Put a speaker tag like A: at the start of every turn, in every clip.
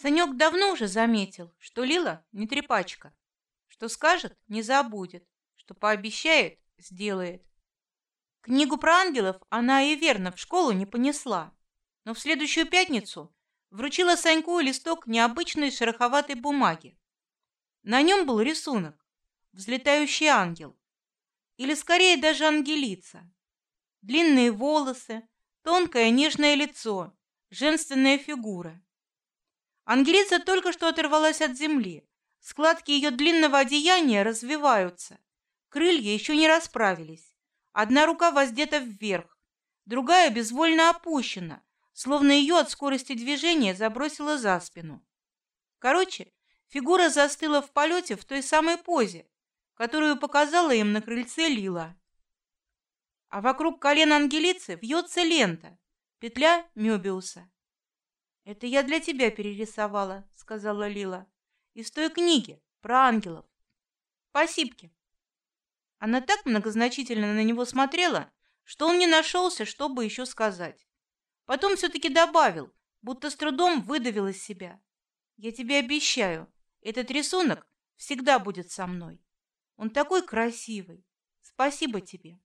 A: Санек давно уже заметил, что Лила не трепачка, что скажет не забудет, что пообещает сделает. Книгу про ангелов она и верно в школу не понесла, но в следующую пятницу вручила Саньку листок необычной шероховатой бумаги. На нем был рисунок взлетающий ангел, или скорее даже ангелица. Длинные волосы, тонкое нежное лицо, женственная фигура. Ангелица только что оторвалась от земли. Складки ее длинного одеяния развиваются. Крылья еще не расправились. Одна рука воздета вверх, другая безвольно опущена, словно ее от скорости движения забросило за спину. Короче, фигура застыла в полете в той самой позе, которую показала им на крыльце Лила. А вокруг колен ангелицы вьется лента, петля Мёбиуса. Это я для тебя перерисовала, сказала Лила. Из той книги про ангелов. Спасибо. Она так многозначительно на него смотрела, что он не нашелся, чтобы еще сказать. Потом все-таки добавил, будто с трудом выдавил из себя: "Я тебе обещаю, этот рисунок всегда будет со мной. Он такой красивый. Спасибо тебе".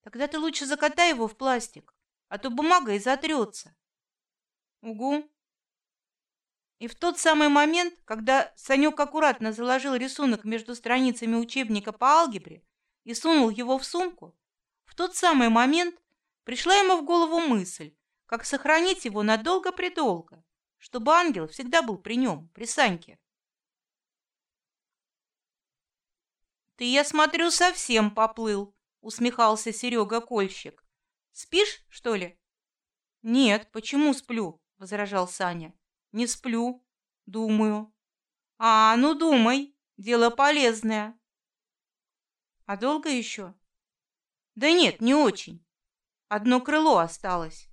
A: Тогда ты лучше закатай его в пластик, а то бумага и затрется. Угу. И в тот самый момент, когда Санек аккуратно заложил рисунок между страницами учебника по алгебре и сунул его в сумку, в тот самый момент пришла ему в голову мысль, как сохранить его надолго-предолго, чтобы ангел всегда был при нем, при Саньке. Ты, я смотрю, совсем поплыл, усмехался Серега Кольщик. Спишь, что ли? Нет, почему сплю? Возражал Саня. Не сплю, думаю. А, ну думай, дело полезное. А долго еще? Да нет, не очень. Одно крыло осталось.